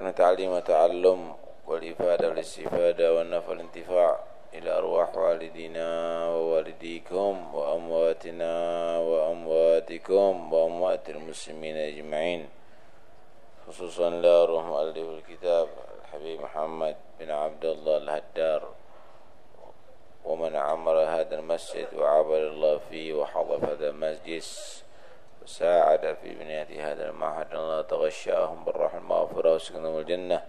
من التعليم والتعلم والإفادة والإستفادة والنفع والانتفاع إلى أرواح والدينا ووالديكم وأمواتنا وأمواتكم وأموات المسلمين أجمعين. خصوصا لا روح مؤلف الكتاب الحبيب محمد بن عبد الله الهدار ومن عمر هذا المسجد وعبد الله فيه وحضر هذا المجلس. وساعد في بنية هذا المعهد الله تغشاهم بالرحمة المغفرة وسكنهم الجنة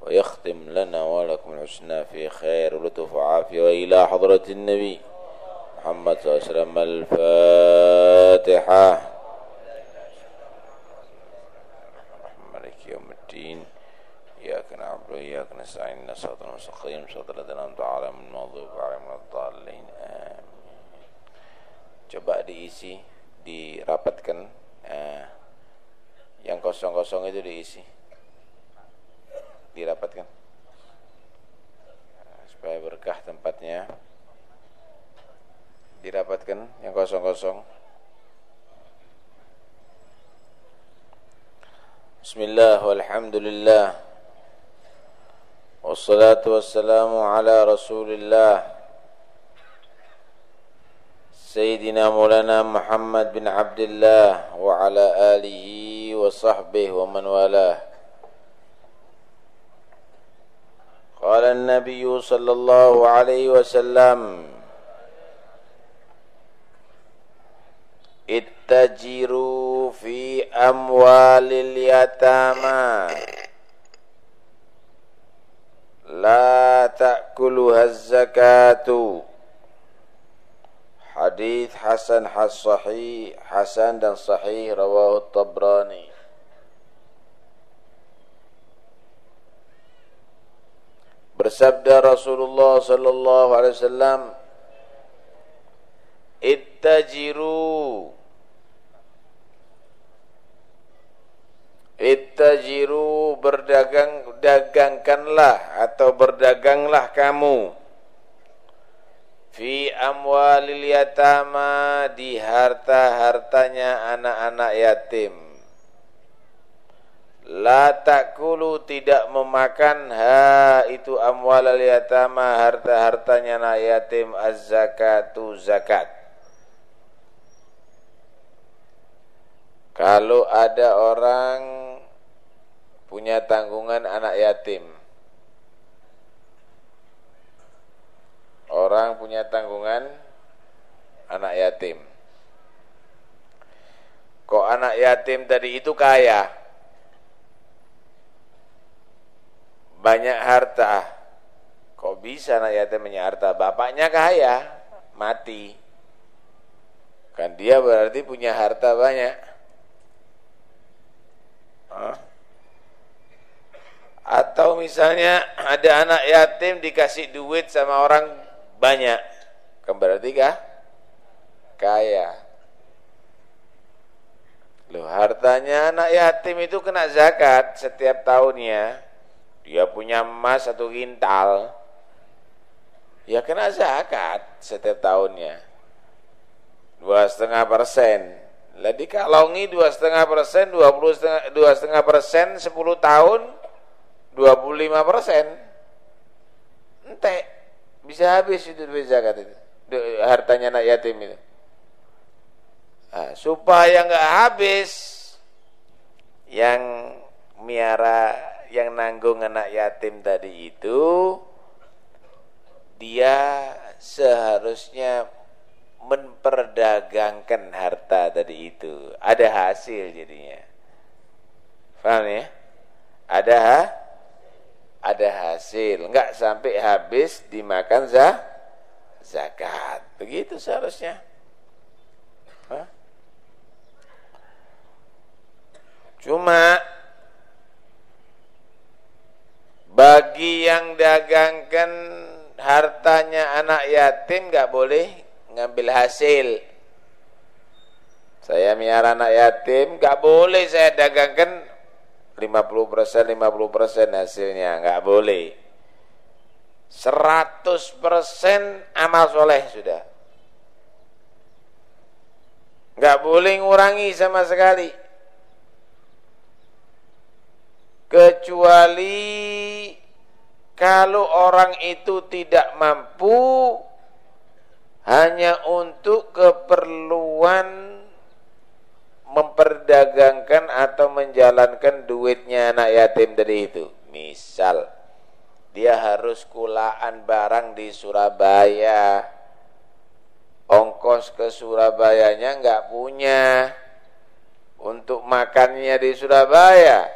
ويختم لنا ولكم الحسنى في خير ولطف وعافية وإلى حضرة النبي محمد صلى الله عليه وسلم الفاتحة. مالك يوم الدين إياك نعبد وإياك نستعين صراط المستقيم صراط الذين أنعمت عليهم من المغضوب ولا الضالين. آمين. coba diisi dirapatkan eh, yang kosong-kosong itu diisi. Dirapatkan. Nah, supaya berkah tempatnya. Dirapatkan yang kosong-kosong. Bismillah walhamdulillah. Wassalatu wassalamu ala rasulillah Sayyidina Maulana Muhammad bin Abdullah Wa ala alihi wa sahbihi wa man walah قال النبي صلى الله عليه وسلم اتجروا في أموال اليتامى لا Hadith Hasan Has Sahih Hasan dan Sahih Rawahu Tabrani Bersabda Rasulullah sallallahu alaihi wasallam Ittajiru. Ittajiru berdagang dagangkanlah atau berdaganglah kamu fi amwalil yatama di harta-hartanya anak-anak yatim La takulu tidak memakan ha itu amwal al yatama harta-hartanya anak yatim az-zakatu zakat. Kalau ada orang punya tanggungan anak yatim. Orang punya tanggungan anak yatim. Kok anak yatim tadi itu kaya? banyak harta. Kok bisa anak yatim punya harta? Bapaknya kaya, mati. Kan dia berarti punya harta banyak. Atau misalnya ada anak yatim dikasih duit sama orang banyak. Berarti kah? Kaya. Loh, hartanya anak yatim itu kena zakat setiap tahunnya dia punya emas satu kintal, ya kena zakat setiap tahunnya. Dua setengah persen. Lah dikalongi dua setengah persen, dua puluh dua setengah persen, sepuluh tahun, dua puluh lima persen. Ente bisa habis itu duit zakat itu, hartanya anak yatim itu. Nah, supaya nggak habis, yang miara yang nanggung anak yatim tadi itu dia seharusnya memperdagangkan harta tadi itu ada hasil jadinya paham ya ada ha? Ada hasil enggak sampai habis dimakan zah zakat begitu seharusnya Hah? cuma bagi yang dagangkan hartanya anak yatim nggak boleh ngambil hasil. Saya miara anak yatim nggak boleh saya dagangkan 50% 50% hasilnya nggak boleh. 100% amal soleh sudah. nggak boleh ngurangi sama sekali. kecuali kalau orang itu tidak mampu hanya untuk keperluan memperdagangkan atau menjalankan duitnya anak yatim dari itu. Misal, dia harus kulaan barang di Surabaya, ongkos ke Surabayanya nggak punya, untuk makannya di Surabaya,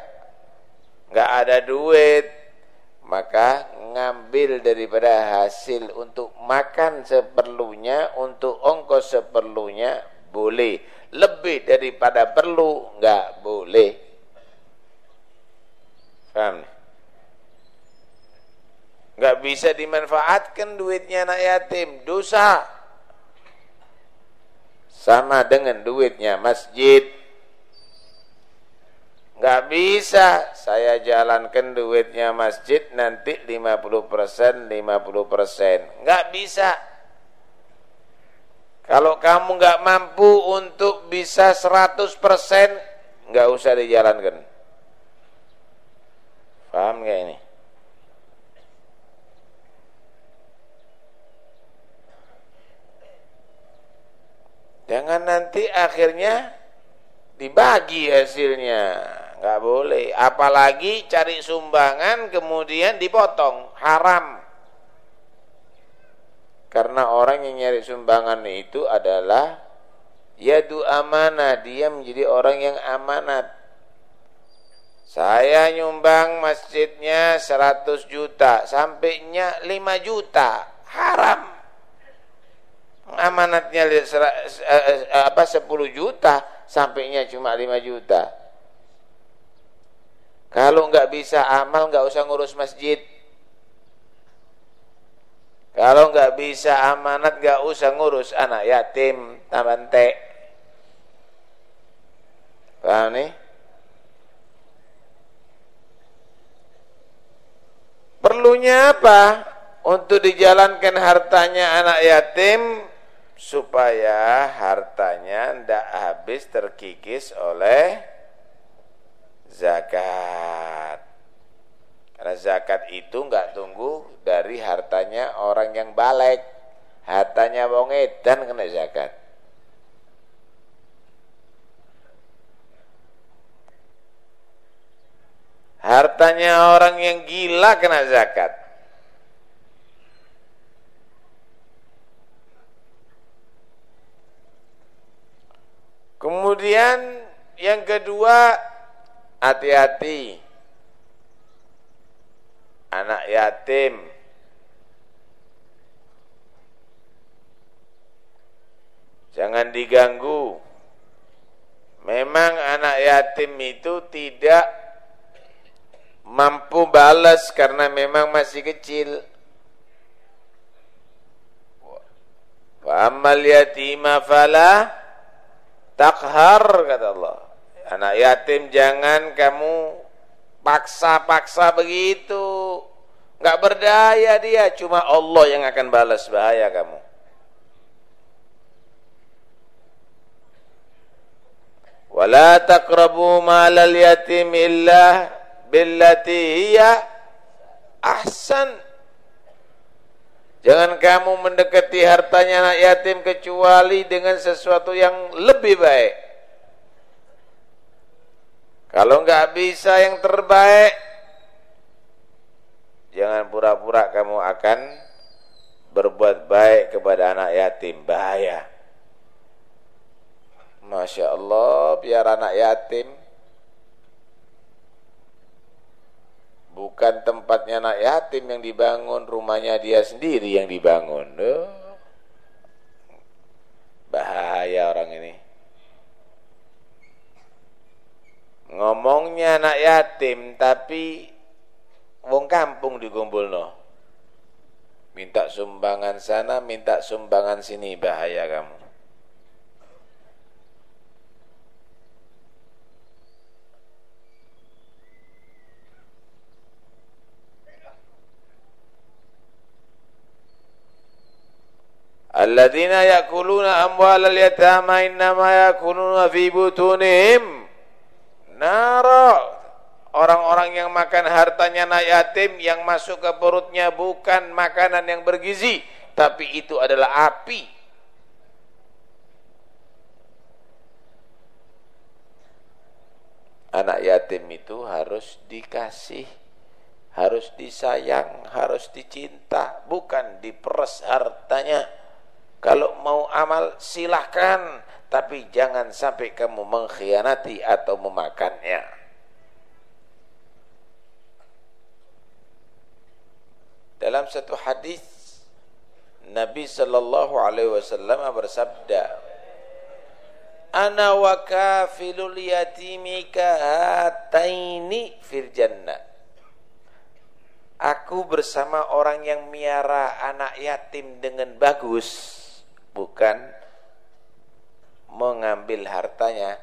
nggak ada duit, maka ngambil daripada hasil untuk makan seperlunya, untuk ongkos seperlunya, boleh lebih daripada perlu nggak boleh. Paham? Nggak bisa dimanfaatkan duitnya anak yatim, dosa. Sama dengan duitnya masjid. Nggak bisa saya jalankan duitnya masjid nanti 50%, 50%. Nggak bisa. Kalau kamu nggak mampu untuk bisa 100% nggak usah dijalankan. Paham nggak ini? Jangan nanti akhirnya dibagi hasilnya. nggak boleh. Apalagi cari sumbangan kemudian dipotong. Haram. Karena orang yang nyari sumbangan itu adalah yadu amanah, dia menjadi orang yang amanat. Saya nyumbang masjidnya 100 juta, sampainya 5 juta, haram. Amanatnya eh, eh, apa 10 juta, sampainya cuma 5 juta. Kalau nggak bisa amal, nggak usah ngurus masjid. Kalau nggak bisa amanat nggak usah ngurus anak yatim, tamante. Paham nih? Perlunya apa? Untuk dijalankan hartanya anak yatim supaya hartanya tidak habis terkikis oleh zakat. Karena zakat itu nggak tunggu dari hartanya orang yang balik. Hartanya wong edan kena zakat. Hartanya orang yang gila kena zakat. Kemudian yang kedua hati-hati anak yatim. Jangan diganggu. Memang anak yatim itu tidak mampu balas karena memang masih kecil. Wa ammal yatima fala takhar kata Allah. Anak yatim jangan kamu Paksa-paksa begitu. Enggak berdaya dia, cuma Allah yang akan balas bahaya kamu. Wala taqrabu malal yatim illa billati hiya ahsan. Jangan kamu mendekati hartanya anak yatim kecuali dengan sesuatu yang lebih baik. Kalau nggak bisa yang terbaik, jangan pura-pura kamu akan berbuat baik kepada anak yatim. Bahaya. Masya Allah, biar anak yatim. Bukan tempatnya anak yatim yang dibangun, rumahnya dia sendiri yang dibangun. Bahaya orang ini. Ngomongnya anak yatim tapi wong kampung dikumpulno. Minta sumbangan sana minta sumbangan sini bahaya kamu. Alladzina yakuluna amwalal yatama innama yakuluna fi butunihim nara orang-orang yang makan hartanya anak yatim yang masuk ke perutnya bukan makanan yang bergizi, tapi itu adalah api. Anak yatim itu harus dikasih, harus disayang, harus dicinta, bukan diperes hartanya. Kalau mau amal silahkan, tapi jangan sampai kamu mengkhianati atau memakannya. Dalam satu hadis Nabi sallallahu alaihi wasallam bersabda, "Ana wa kafilul yatimi kahataini fil jannah." Aku bersama orang yang miara anak yatim dengan bagus bukan mengambil hartanya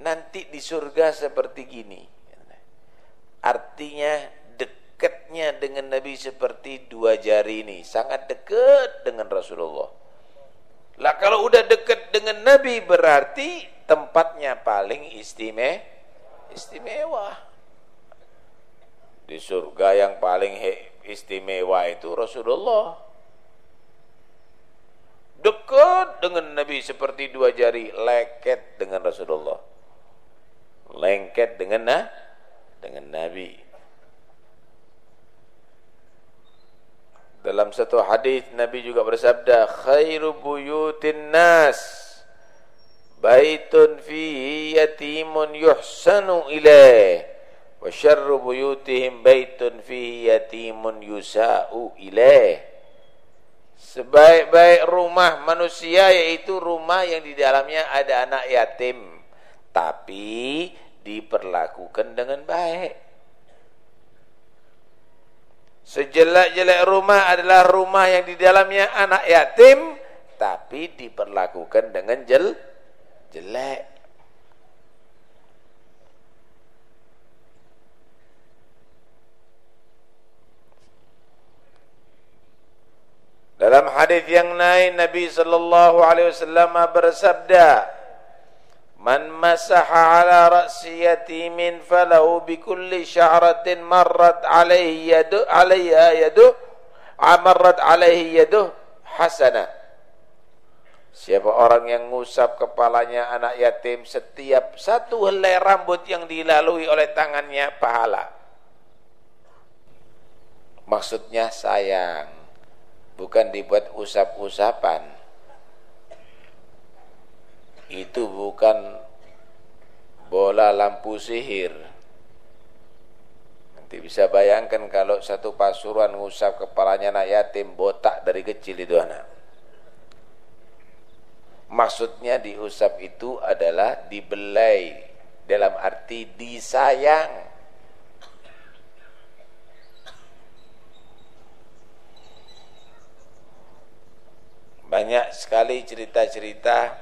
nanti di surga seperti gini. Artinya dekatnya dengan Nabi seperti dua jari ini. Sangat dekat dengan Rasulullah. Lah kalau udah dekat dengan Nabi berarti tempatnya paling istimewa. Istimewa. Di surga yang paling istimewa itu Rasulullah dekat dengan Nabi seperti dua jari lengket dengan Rasulullah. Lengket dengan nah, dengan Nabi. Dalam satu hadis Nabi juga bersabda khairu buyutin nas baitun fihi yatimun yuhsanu ilaih wa syarru buyutihim baitun fihi yatimun yusa'u ilaih Sebaik-baik rumah manusia yaitu rumah yang di dalamnya ada anak yatim. Tapi diperlakukan dengan baik. Sejelek-jelek rumah adalah rumah yang di dalamnya anak yatim. Tapi diperlakukan dengan jel jelek. Dalam hadis yang lain Nabi sallallahu alaihi wasallam bersabda, "Man masaha ala ra'si yatimin falahu bi kulli sya'ratin marrat alaihi yadu alaiha yadu amarrat alaihi yadu hasanah." Siapa orang yang ngusap kepalanya anak yatim setiap satu helai rambut yang dilalui oleh tangannya pahala. Maksudnya sayang bukan dibuat usap-usapan. Itu bukan bola lampu sihir. Nanti bisa bayangkan kalau satu pasuruan ngusap kepalanya anak yatim botak dari kecil itu anak. Maksudnya diusap itu adalah dibelai dalam arti disayang banyak sekali cerita-cerita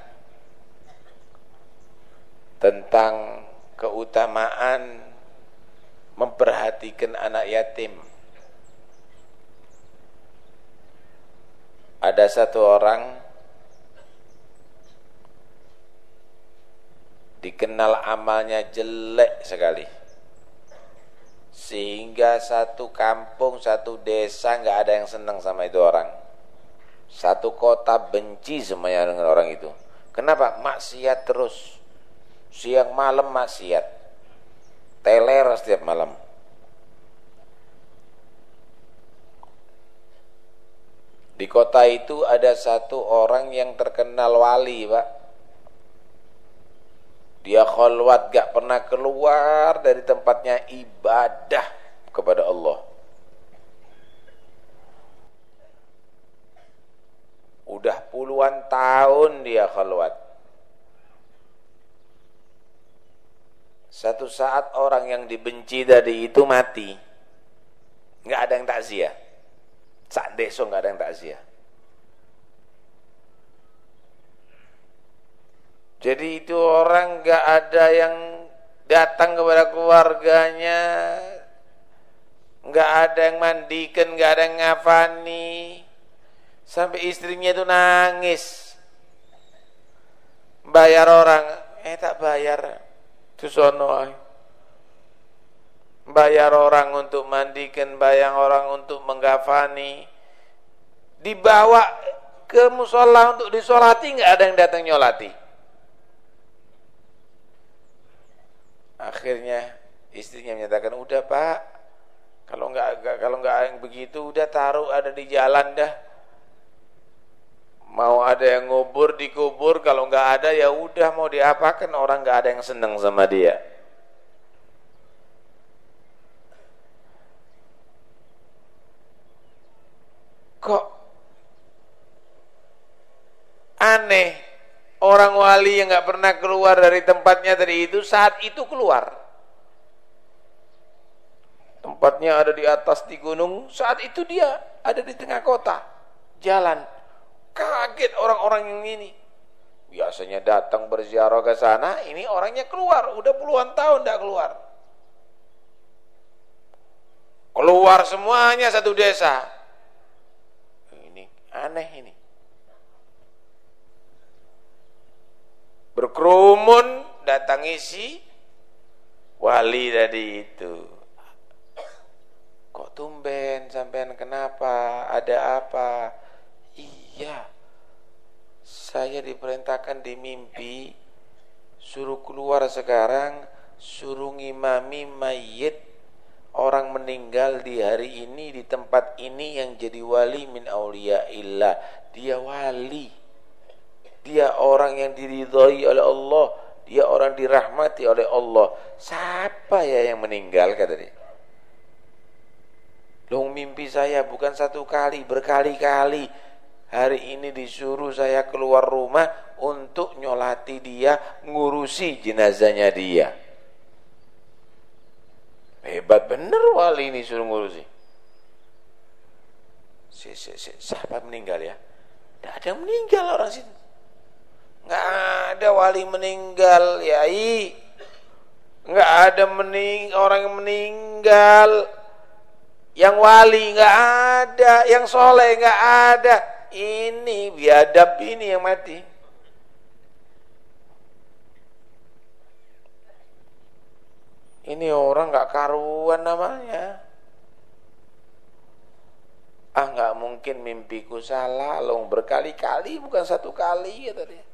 tentang keutamaan memperhatikan anak yatim. Ada satu orang dikenal amalnya jelek sekali. Sehingga satu kampung, satu desa nggak ada yang senang sama itu orang. Satu kota benci semuanya dengan orang itu. Kenapa? Maksiat terus. Siang malam maksiat. Teler setiap malam. Di kota itu ada satu orang yang terkenal wali, Pak. Dia kholwat gak pernah keluar dari tempatnya ibadah kepada Allah. Udah puluhan tahun dia khalwat. Satu saat orang yang dibenci tadi itu mati. Enggak ada yang takziah. Sak deso enggak ada yang takziah. Jadi itu orang enggak ada yang datang kepada keluarganya, enggak ada yang mandikan, enggak ada yang ngafani, Sampai istrinya itu nangis. Bayar orang, eh tak bayar. Itu sono bayar orang untuk mandikan, bayar orang untuk menggafani, dibawa ke musola untuk disolati, nggak ada yang datang nyolati. Akhirnya istrinya menyatakan, udah pak, kalau nggak kalau nggak begitu, udah taruh ada di jalan dah. Mau ada yang ngubur dikubur, kalau nggak ada ya udah mau diapakan? Orang nggak ada yang seneng sama dia. Kok aneh? Orang wali yang nggak pernah keluar dari tempatnya tadi itu saat itu keluar. Tempatnya ada di atas di gunung. Saat itu dia ada di tengah kota. Jalan kaget orang-orang yang ini. Biasanya datang berziarah ke sana ini orangnya keluar. Udah puluhan tahun tidak keluar. Keluar semuanya satu desa. Ini aneh ini. Berkerumun datangi si wali tadi itu. Kok tumben sampean? Kenapa? Ada apa iya saya diperintahkan di mimpi suruh keluar sekarang suruh ngimami mayit orang meninggal di hari ini di tempat ini yang jadi wali min aulia illah dia wali dia orang yang diridhoi oleh Allah, dia orang dirahmati oleh Allah. Siapa ya yang meninggal kata dia? Loh mimpi saya bukan satu kali, berkali-kali. Hari ini disuruh saya keluar rumah untuk nyolati dia, ngurusi jenazahnya dia. Hebat bener wali ini suruh ngurusi. Si, si, si, siapa meninggal ya? Tidak ada meninggal orang situ nggak ada wali meninggal yai nggak ada mening orang yang meninggal yang wali nggak ada yang soleh nggak ada ini biadab ini yang mati. Ini orang nggak karuan namanya. Ah nggak mungkin mimpiku salah long berkali-kali bukan satu kali ya tadi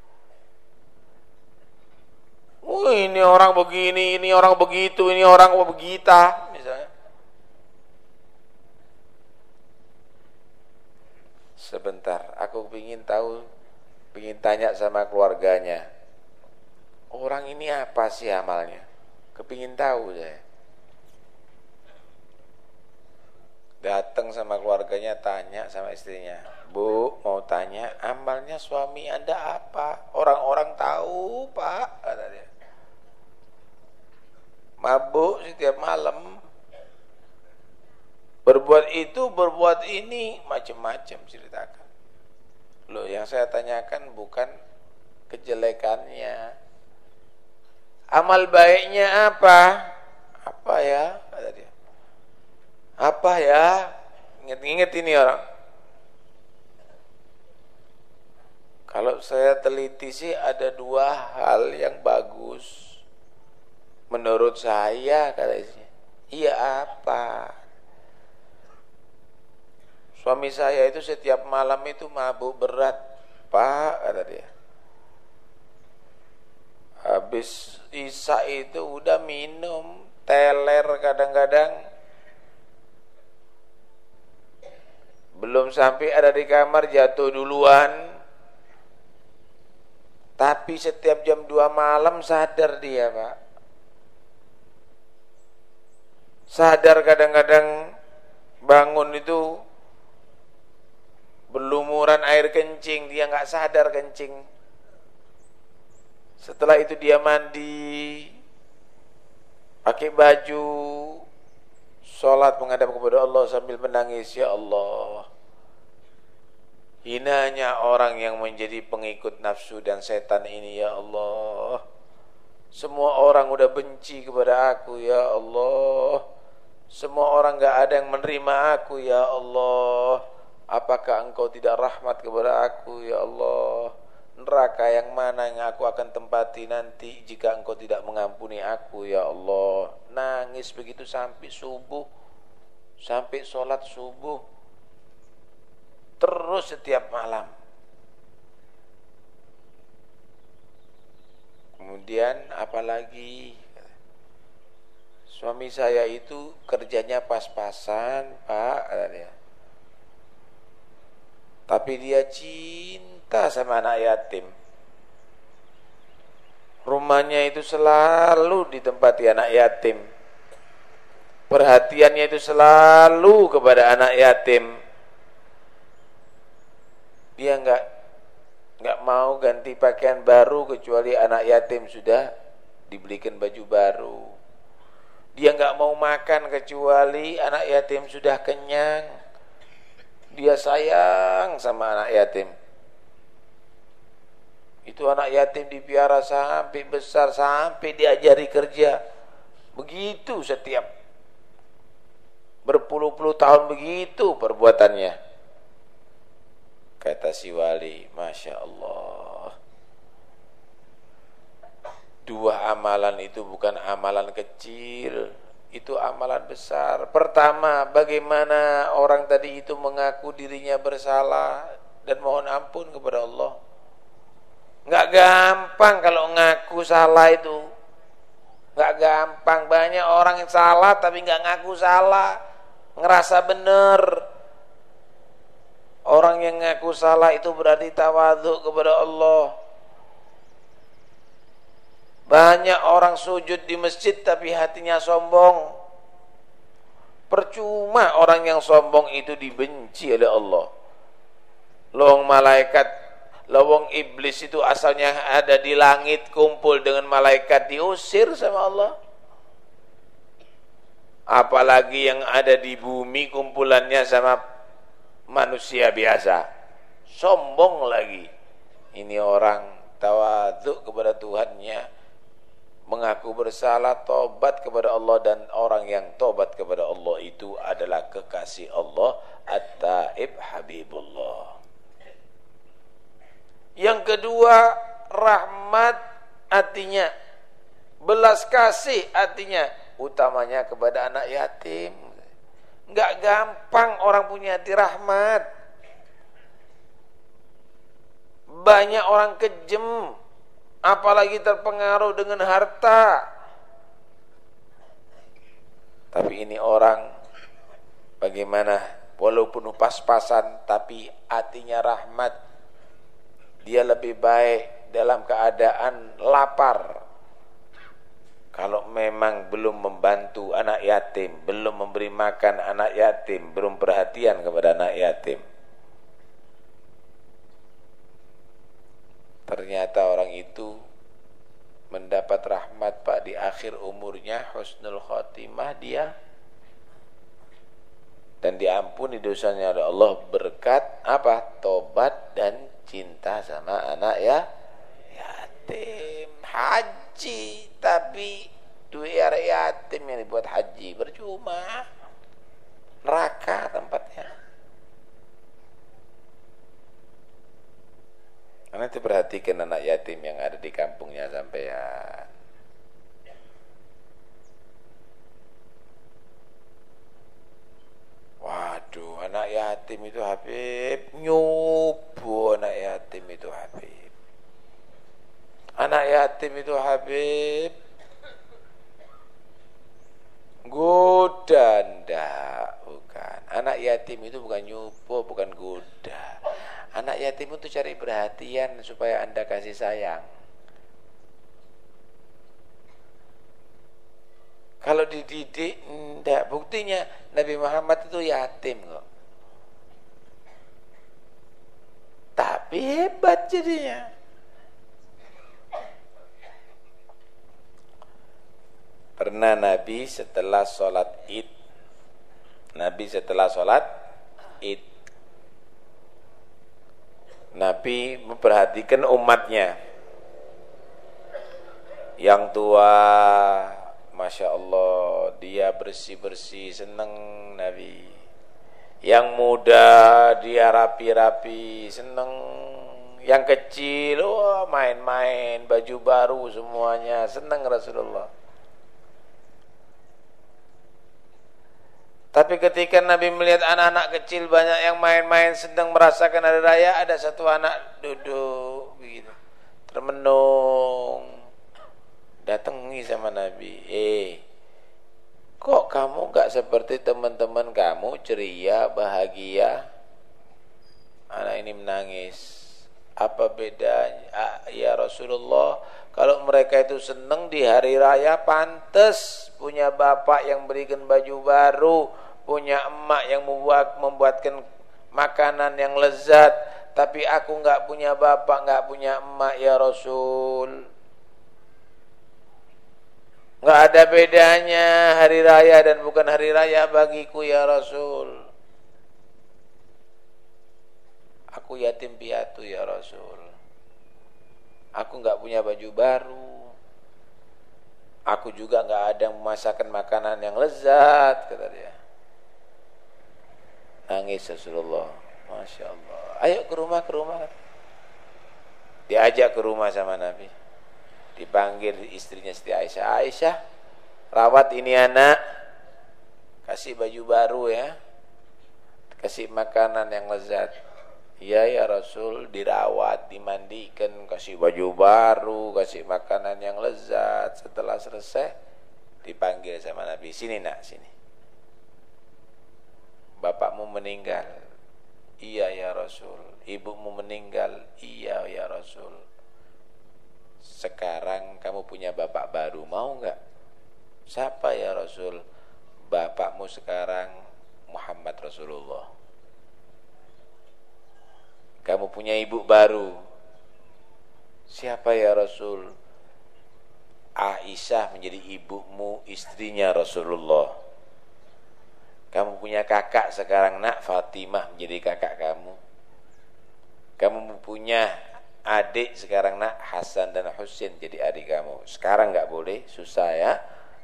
Oh, ini orang begini, ini orang begitu, ini orang begita, misalnya. Sebentar, aku ingin tahu, ingin tanya sama keluarganya. Orang ini apa sih amalnya? Kepingin tahu saya. Datang sama keluarganya tanya sama istrinya, Bu mau tanya amalnya suami anda apa? Orang-orang tahu pak, kata dia mabuk setiap malam berbuat itu berbuat ini macam-macam ceritakan. Loh yang saya tanyakan bukan kejelekannya. Amal baiknya apa? Apa ya? Kata dia. Apa ya? Ingat-ingat ini orang. Kalau saya teliti sih ada dua hal yang bagus Menurut saya kata istrinya. Iya apa? Suami saya itu setiap malam itu mabuk berat, Pak, kata dia. Habis Isa itu udah minum, teler kadang-kadang. Belum sampai ada di kamar jatuh duluan. Tapi setiap jam 2 malam sadar dia, Pak. sadar kadang-kadang bangun itu berlumuran air kencing dia nggak sadar kencing. Setelah itu dia mandi pakai baju sholat menghadap kepada Allah sambil menangis ya Allah hinanya orang yang menjadi pengikut nafsu dan setan ini ya Allah. Semua orang udah benci kepada aku ya Allah. Semua orang gak ada yang menerima aku ya Allah Apakah engkau tidak rahmat kepada aku? Ya Allah neraka yang mana yang aku akan tempati nanti jika engkau tidak mengampuni aku ya Allah? Nangis begitu sampai subuh sampai sholat subuh terus setiap malam. Kemudian apalagi? Suami saya itu kerjanya pas-pasan pak tapi dia cinta sama anak yatim. Rumahnya itu selalu ditempati anak yatim. Perhatiannya itu selalu kepada anak yatim. Dia enggak enggak mau ganti pakaian baru kecuali anak yatim sudah dibelikan baju baru. Dia enggak mau makan kecuali anak yatim sudah kenyang. Dia sayang sama anak yatim. Itu anak yatim dipiara sampai besar, sampai diajari kerja. Begitu setiap berpuluh-puluh tahun begitu perbuatannya. Kata si wali, Masya Allah. Dua amalan itu bukan amalan kecil, itu amalan besar. Pertama, bagaimana orang tadi itu mengaku dirinya bersalah dan mohon ampun kepada Allah. Nggak gampang kalau ngaku salah itu. Nggak gampang. Banyak orang yang salah tapi nggak ngaku salah. Ngerasa benar. Orang yang ngaku salah itu berarti tawadhu kepada Allah. Banyak orang sujud di masjid tapi hatinya sombong. Percuma orang yang sombong itu dibenci oleh Allah. Long malaikat Lawang iblis itu asalnya ada di langit kumpul dengan malaikat diusir sama Allah. Apalagi yang ada di bumi kumpulannya sama manusia biasa. Sombong lagi. Ini orang tawaduk kepada Tuhannya. Mengaku bersalah, tobat kepada Allah dan orang yang tobat kepada Allah itu adalah kekasih Allah. At-Taib Habibullah. Yang kedua, rahmat artinya belas kasih artinya utamanya kepada anak yatim. Enggak gampang orang punya hati rahmat. Banyak orang kejem apalagi terpengaruh dengan harta. Tapi ini orang bagaimana walaupun pas-pasan tapi hatinya rahmat dia lebih baik dalam keadaan lapar kalau memang belum membantu anak yatim, belum memberi makan anak yatim, belum perhatian kepada anak yatim. Ternyata orang itu mendapat rahmat Pak di akhir umurnya husnul khotimah dia. Dan diampuni dosanya oleh Allah berkat apa? tobat dan cinta sama anak ya yatim. Haji tapi duit anak yatim yang dibuat haji. Percuma. Neraka tempatnya itu perhatikan anak yatim yang ada di kampungnya sampai ya Waduh, anak yatim itu Habib nyubu anak yatim itu Habib. Anak yatim itu Habib goda ndak bukan. Anak yatim itu bukan nyubu, bukan goda. Anak yatim itu cari perhatian supaya Anda kasih sayang. Kalau dididik, enggak. Buktinya Nabi Muhammad itu yatim kok. Tapi hebat jadinya. Pernah Nabi setelah sholat id. Nabi setelah sholat id. Nabi memperhatikan umatnya. Yang tua, Masya Allah dia bersih-bersih senang Nabi yang muda dia rapi-rapi senang Yang kecil, main-main, baju baru semuanya, senang Rasulullah. Tapi ketika Nabi melihat anak-anak kecil banyak yang main-main sedang merasakan hari raya, ada satu anak duduk begitu, termenung, datangi sama Nabi. Eh, kok kamu gak seperti teman-teman kamu ceria, bahagia? Anak ini menangis. Apa bedanya? Ah, ya Rasulullah, kalau mereka itu senang di hari raya pantas punya bapak yang berikan baju baru, punya emak yang membuat membuatkan makanan yang lezat. Tapi aku enggak punya bapak enggak punya emak ya Rasul. Enggak ada bedanya hari raya dan bukan hari raya bagiku ya Rasul. Aku yatim piatu ya Rasul aku enggak punya baju baru aku juga enggak ada memasakkan makanan yang lezat kata dia Nangis Rasulullah. Masya Allah. Ayo ke rumah, ke rumah. Diajak ke rumah sama Nabi. Dipanggil istrinya Siti Aisyah. Aisyah, rawat ini anak. Kasih baju baru ya. Kasih makanan yang lezat. Iya ya Rasul, dirawat, dimandikan, kasih baju baru, kasih makanan yang lezat. Setelah selesai, dipanggil sama Nabi. Sini nak, sini. Bapakmu meninggal. Iya ya Rasul. Ibumu meninggal. Iya ya Rasul. Sekarang kamu punya bapak baru mau enggak siapa ya Rasul? Bapakmu sekarang Muhammad Rasulullah kamu punya ibu baru siapa ya Rasul Aisyah menjadi ibumu istrinya Rasulullah kamu punya kakak sekarang nak Fatimah menjadi kakak kamu. Kamu punya adik sekarang nak Hasan dan Husin jadi adik kamu. Sekarang nggak boleh, susah ya.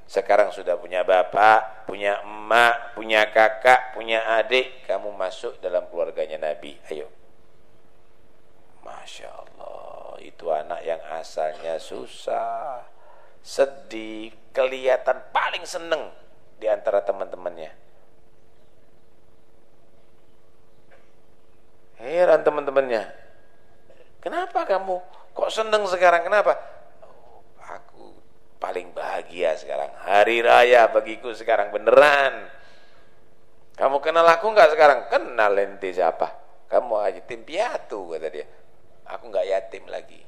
Sekarang sudah punya bapak, punya emak, punya kakak, punya adik. Kamu masuk dalam keluarganya Nabi. Ayo. Masya Allah. Itu anak yang asalnya susah. Sedih. Kelihatan paling seneng di antara teman-temannya Heran teman-temannya. Kenapa kamu kok seneng sekarang? Kenapa? Aku paling bahagia sekarang. Hari raya bagiku sekarang beneran. Kamu kenal aku enggak sekarang? Kenal ente siapa? Kamu aja tim piatu kata dia. Aku enggak yatim lagi.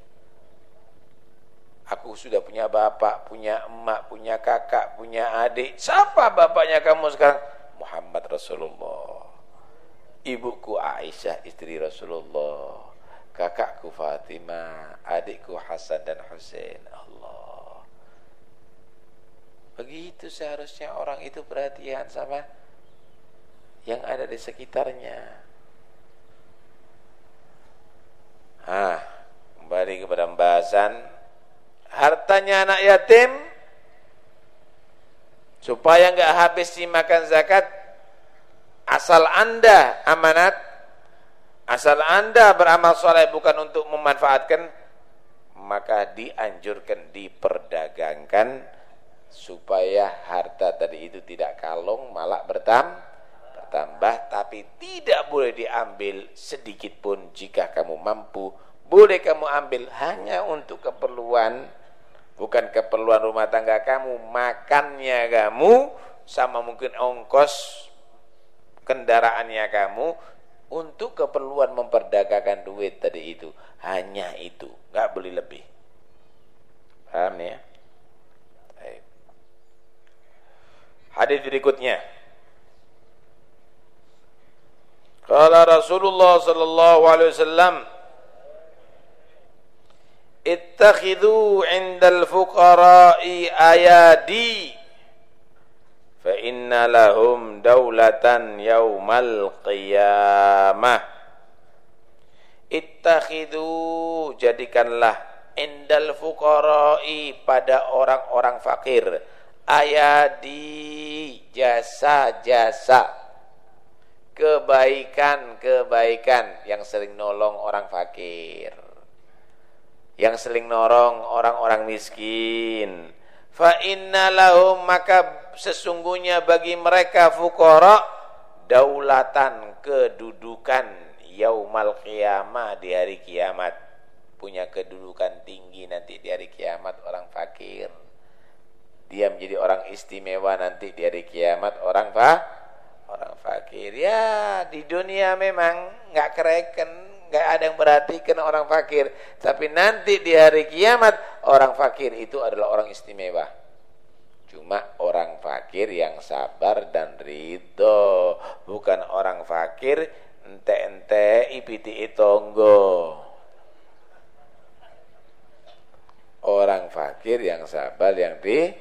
Aku sudah punya bapak, punya emak, punya kakak, punya adik. Siapa bapaknya kamu sekarang? Muhammad Rasulullah ibuku Aisyah istri Rasulullah kakakku Fatimah adikku Hasan dan Hussein Allah begitu seharusnya orang itu perhatian sama yang ada di sekitarnya ah kembali kepada pembahasan. Hartanya anak yatim supaya enggak habis dimakan zakat asal anda amanat asal anda beramal soleh bukan untuk memanfaatkan maka dianjurkan diperdagangkan supaya harta tadi itu tidak kalong malah bertam bertambah tapi tidak boleh diambil sedikit pun jika kamu mampu. Boleh kamu ambil hanya untuk keperluan bukan keperluan rumah tangga kamu makannya kamu sama mungkin ongkos kendaraannya kamu untuk keperluan memperdagangkan duit tadi itu. Hanya itu nggak beli lebih. Paham ya? Hadis berikutnya Kala Rasulullah sallallahu alaihi wasallam Ittakhidhu 'indal fuqara'i ayadi fa inna lahum daulatan yaumal qiyamah. Ittakhidhu jadikanlah indal fuqara'i pada orang-orang fakir ayadi jasa-jasa kebaikan-kebaikan yang sering nolong orang fakir. Yang sering nolong orang-orang miskin. Fa inna lahum maka sesungguhnya bagi mereka fukara daulatan kedudukan yaumal qiyamah di hari kiamat punya kedudukan tinggi nanti di hari kiamat orang fakir dia menjadi orang istimewa nanti di hari kiamat orang fa orang fakir. Ya di dunia memang nggak kereken nggak ada yang perhatikan orang fakir. Tapi nanti di hari kiamat orang fakir itu adalah orang istimewa. Cuma orang fakir yang sabar dan ridho. Bukan orang fakir ente-ente ipiti itonggo orang fakir yang sabar yang di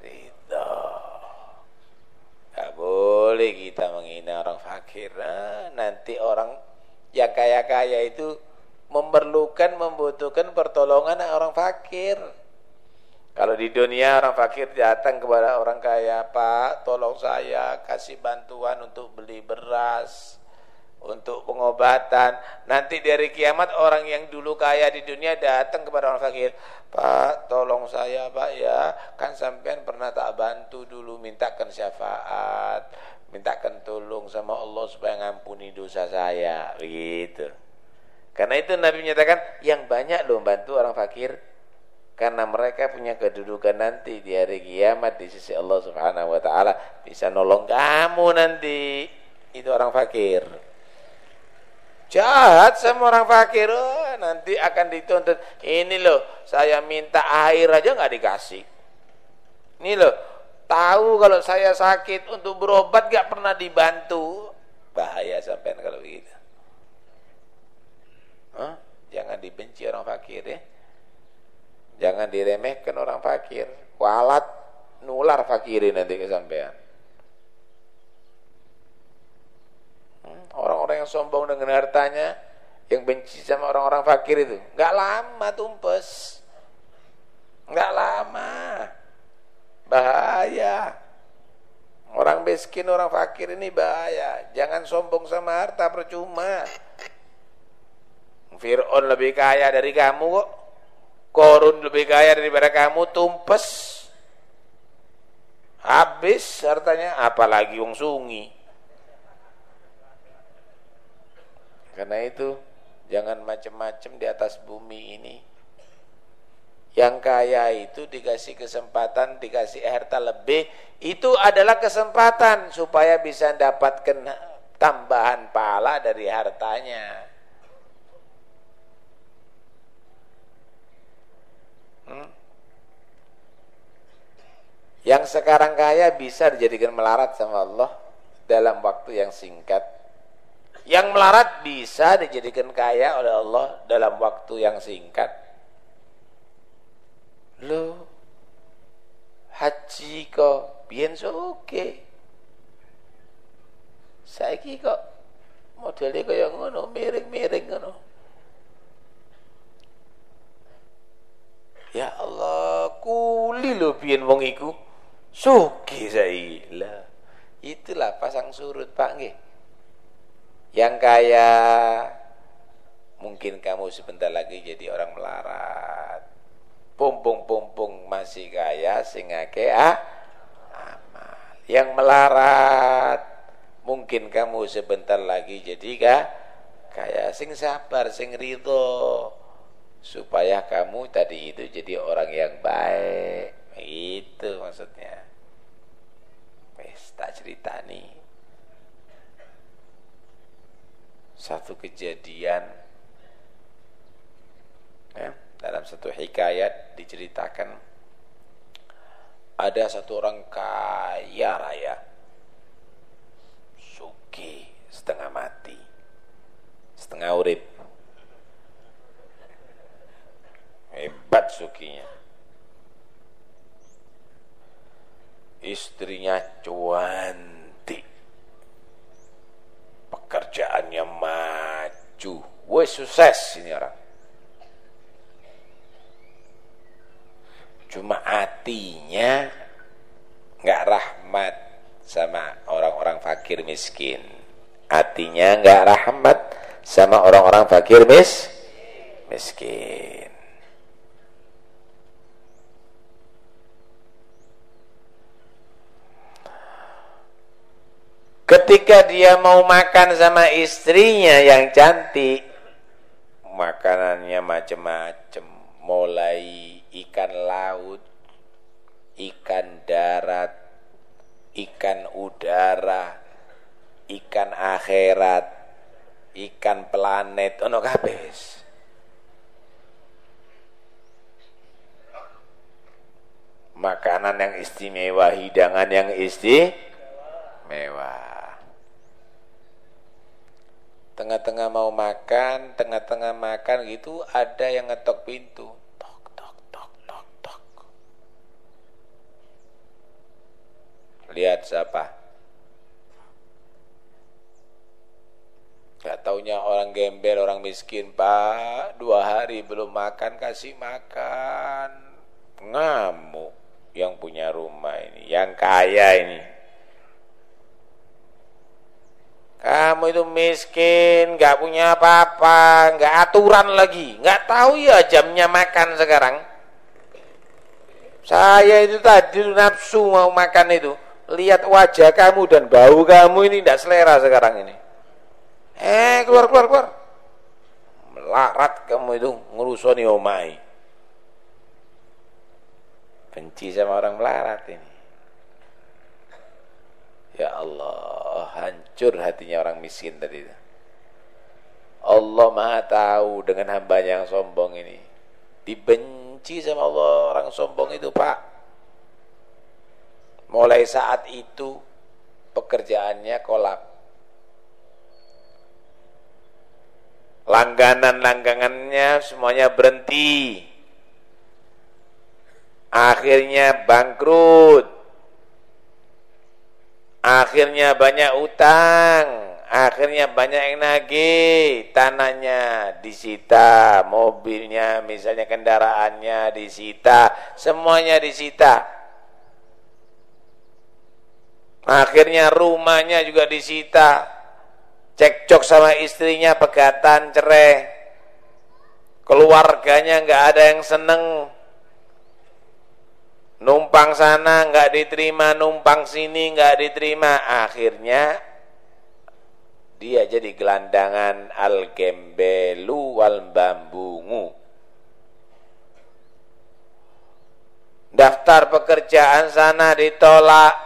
ridho. Boleh kita menghina orang fakir. Nah, nanti orang yang kaya-kaya itu memerlukan, membutuhkan pertolongan orang fakir. Kalau di dunia orang fakir datang kepada orang kaya, Pak, tolong saya kasih bantuan untuk beli beras, untuk pengobatan. Nanti dari kiamat orang yang dulu kaya di dunia datang kepada orang fakir. Pak, tolong saya Pak ya. Kan sampean pernah tak bantu dulu mintakan syafaat, mintakan tolong sama Allah supaya ngampuni dosa saya. Begitu. Karena itu Nabi menyatakan yang banyak loh bantu orang fakir karena mereka punya kedudukan nanti di hari kiamat di sisi Allah Subhanahu wa taala bisa nolong kamu nanti. Itu orang fakir. Jahat sama orang fakir, oh, nanti akan dituntut. Ini loh, saya minta air aja nggak dikasih. Ini loh, tahu kalau saya sakit untuk berobat nggak pernah dibantu. Bahaya sampai kalau begitu. Huh? Jangan dibenci orang fakir ya. Jangan diremehkan orang fakir. Kualat nular fakirin nanti kesampaian. Orang-orang yang sombong dengan hartanya, yang benci sama orang-orang fakir itu, nggak lama tumpes, nggak lama, bahaya. Orang miskin, orang fakir ini bahaya. Jangan sombong sama harta percuma. Fir'aun lebih kaya dari kamu kok. Korun lebih kaya daripada kamu, tumpes. Habis hartanya, apalagi wong sungi. Karena itu jangan macam-macam di atas bumi ini. Yang kaya itu dikasih kesempatan, dikasih harta lebih, itu adalah kesempatan supaya bisa dapatkan tambahan pahala dari hartanya. Hmm? Yang sekarang kaya bisa dijadikan melarat sama Allah dalam waktu yang singkat yang melarat bisa dijadikan kaya oleh Allah dalam waktu yang singkat. Lo haji kok biyen oke. Saiki kok modelnya kaya ngono, miring-miring ngono. Ya Allah, kuli lo biyen wong iku. Sugih saiki. Lah, itulah pasang surut Pak nggih yang kaya mungkin kamu sebentar lagi jadi orang melarat. Pumpung-pumpung masih kaya sehingga ah amal. Yang melarat mungkin kamu sebentar lagi jadi kah kaya sing sabar sing ridho. Supaya kamu tadi itu jadi orang yang baik. Itu maksudnya. Wes tak cerita nih satu kejadian ya, dalam satu hikayat diceritakan. Ada satu orang kaya raya suki setengah mati setengah urip. Hebat sukinya. Istrinya cuan 7 woi sukses ini orang. Cuma hatinya nggak rahmat sama orang-orang fakir miskin. Hatinya nggak rahmat sama orang-orang fakir mis miskin. Ketika dia mau makan sama istrinya yang cantik makanannya macam-macam mulai ikan laut ikan darat ikan udara ikan akhirat, ikan planet, ono kabeh. Makanan yang istimewa, hidangan yang istimewa. Tengah-tengah mau makan, tengah-tengah makan gitu ada yang ngetok pintu. Tok tok tok tok tok. Lihat siapa? Gak taunya orang gembel, orang miskin, Pak, dua hari belum makan, kasih makan. Ngamuk yang punya rumah ini, yang kaya ini. Kamu itu miskin, gak punya apa-apa, gak aturan lagi, gak tahu ya jamnya makan sekarang. Saya itu tadi nafsu mau makan itu, lihat wajah kamu dan bau kamu ini tidak selera sekarang ini. Eh, keluar, keluar, keluar. Melarat kamu itu ngurusoni omai. Benci sama orang melarat ini. Ya Allah, hancur hatinya orang miskin tadi. Allah maha tahu dengan hamba yang sombong ini. Dibenci sama Allah orang sombong itu, Pak. Mulai saat itu pekerjaannya kolap langganan-langganannya semuanya berhenti akhirnya bangkrut akhirnya banyak utang akhirnya banyak yang nagih. Tanahnya disita mobilnya misalnya kendaraannya disita semuanya disita. Akhirnya rumahnya juga disita. Cekcok sama istrinya pegatan cerai. Keluarganya nggak ada yang seneng numpang sana nggak diterima numpang sini nggak diterima. Akhirnya dia jadi gelandangan al gembelu wal bambungu. Daftar pekerjaan sana ditolak.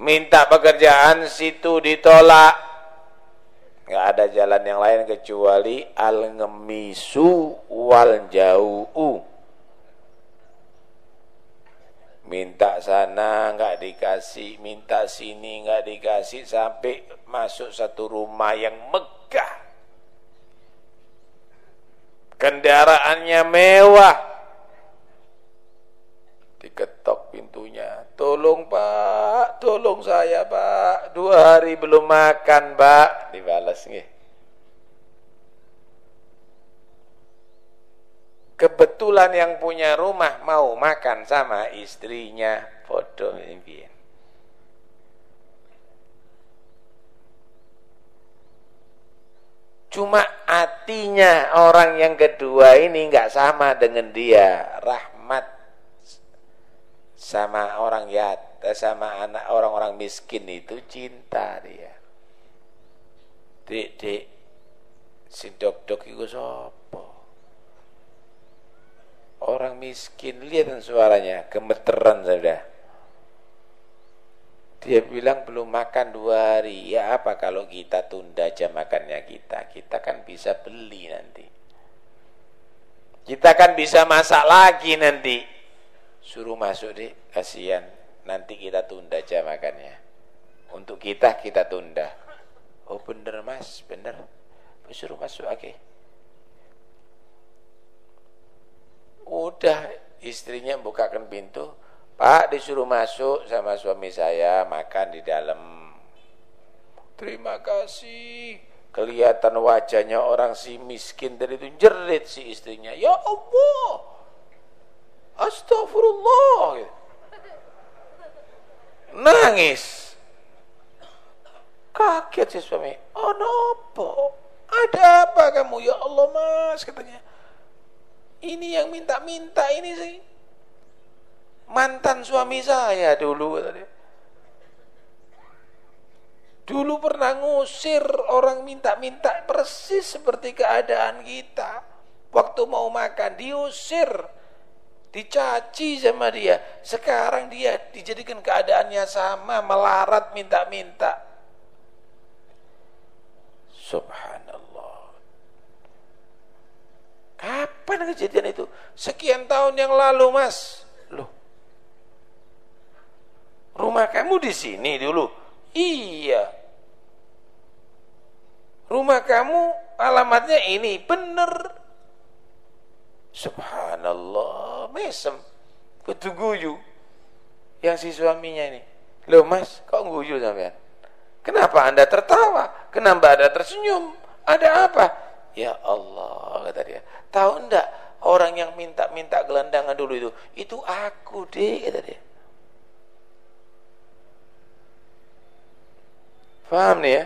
Minta pekerjaan situ ditolak. Nggak ada jalan yang lain kecuali al ngemisu wal jau'u minta sana nggak dikasih. Minta sini nggak dikasih. Sampai masuk satu rumah yang megah. Kendaraannya mewah. Diketok pintunya. Tolong pak. Tolong saya pak. Dua hari belum makan pak. Dibalas nih kebetulan yang punya rumah mau makan sama istrinya. Foto impian cuma hatinya orang yang kedua ini nggak sama dengan dia. Rahmat sama orang yat sama anak orang-orang miskin itu cinta dia. Dek dek si dok dok itu orang miskin lihat suaranya gemeteran sudah dia bilang belum makan dua hari. Ya apa kalau kita tunda aja makannya kita? Kita kan bisa beli nanti. Kita kan bisa masak lagi nanti. Suruh masuk deh kasihan. Nanti kita tunda aja makannya. Untuk kita kita tunda. Oh bener mas. Bener. Suruh masuk oke. okay. Udah istrinya bukakan pintu pak disuruh masuk sama suami saya makan di dalam terima kasih kelihatan wajahnya orang si miskin dari itu jerit si istrinya ya Allah Astagfirullah. Nangis. Kaget si suami. Oh nopo? Ada apa kamu? Ya Allah mas katanya. Ini yang minta-minta ini sih. Mantan suami saya dulu. Dulu pernah ngusir orang minta-minta persis seperti keadaan kita. Waktu mau makan diusir, dicaci sama dia. Sekarang dia dijadikan keadaannya sama, melarat minta-minta. Subhanallah. Kapan kejadian itu? Sekian tahun yang lalu, Mas. Loh. Rumah kamu di sini dulu? Iya. Rumah kamu alamatnya ini, bener. Subhanallah, mesem. Kudu guyu. Yang si suaminya ini. Loh mas, kok guyu sampean? Kenapa anda tertawa? Kenapa anda tersenyum? Ada apa? Ya Allah, kata dia. Tahu enggak orang yang minta-minta gelandangan dulu itu? Itu aku deh, kata dia. Paham nih ya?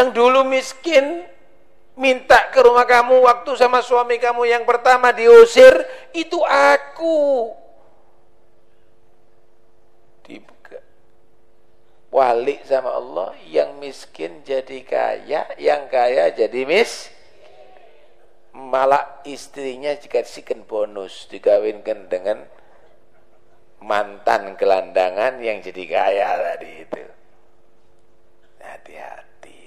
Yang dulu miskin minta ke rumah kamu waktu sama suami kamu yang pertama diusir, itu aku. Wali sama Allah yang miskin jadi kaya yang kaya jadi mis malah istrinya jika dikasihkan bonus dikawinkan dengan mantan gelandangan yang jadi kaya tadi itu. Hati-hati.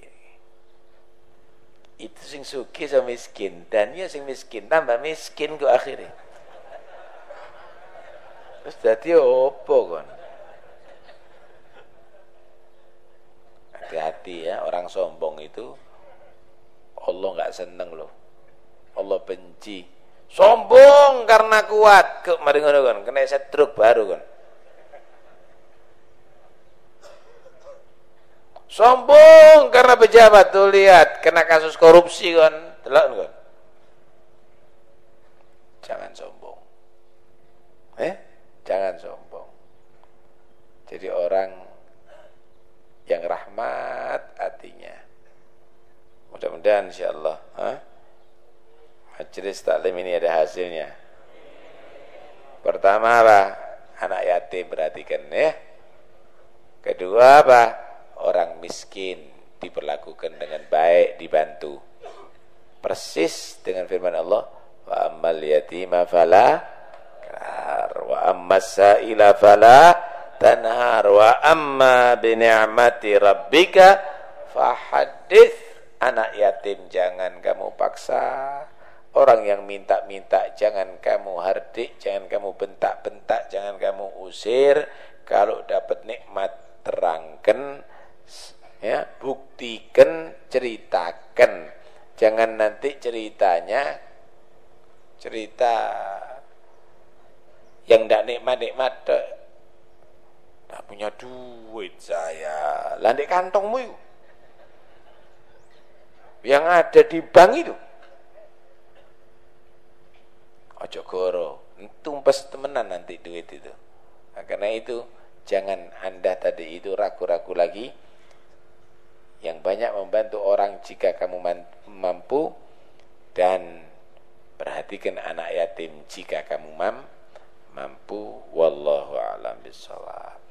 Itu sing suki sama miskin dan ya sing miskin tambah miskin ke akhirnya. Terus jadi opo kan hati-hati ya orang sombong itu Allah nggak seneng loh. Allah benci. Sombong karena kuat. Ke mari ngono kan kena setruk baru kan sombong karena pejabat tuh lihat. Kena kasus korupsi kan delok kan jangan sombong. Eh? Jangan sombong. Jadi orang yang rahmat hatinya. Mudah-mudahan insyaallah, ha? Majelis taklim ini ada hasilnya. Pertama apa? Anak yatim perhatikan ya. Kedua apa? Orang miskin diperlakukan dengan baik, dibantu. Persis dengan firman Allah, wa ammal yatima fala wa ammas sa'ila fala tanhar wa amma bi ni'mati rabbika fahadits anak yatim jangan kamu paksa. Orang yang minta-minta jangan kamu hardik jangan kamu bentak-bentak jangan kamu usir. Kalau dapat nikmat terangkan ya buktikan ceritakan. Jangan nanti ceritanya cerita yang tidak nikmat-nikmat Tak punya duit saya. Landek kantongmu yuk. Yang ada di bank itu. Ojo goro. Tumpes temenan nanti duit itu. Nah, karena itu jangan anda tadi itu ragu-ragu lagi. Yang banyak membantu orang jika kamu mampu dan perhatikan anak yatim jika kamu mampu wallahu a'lam bishawab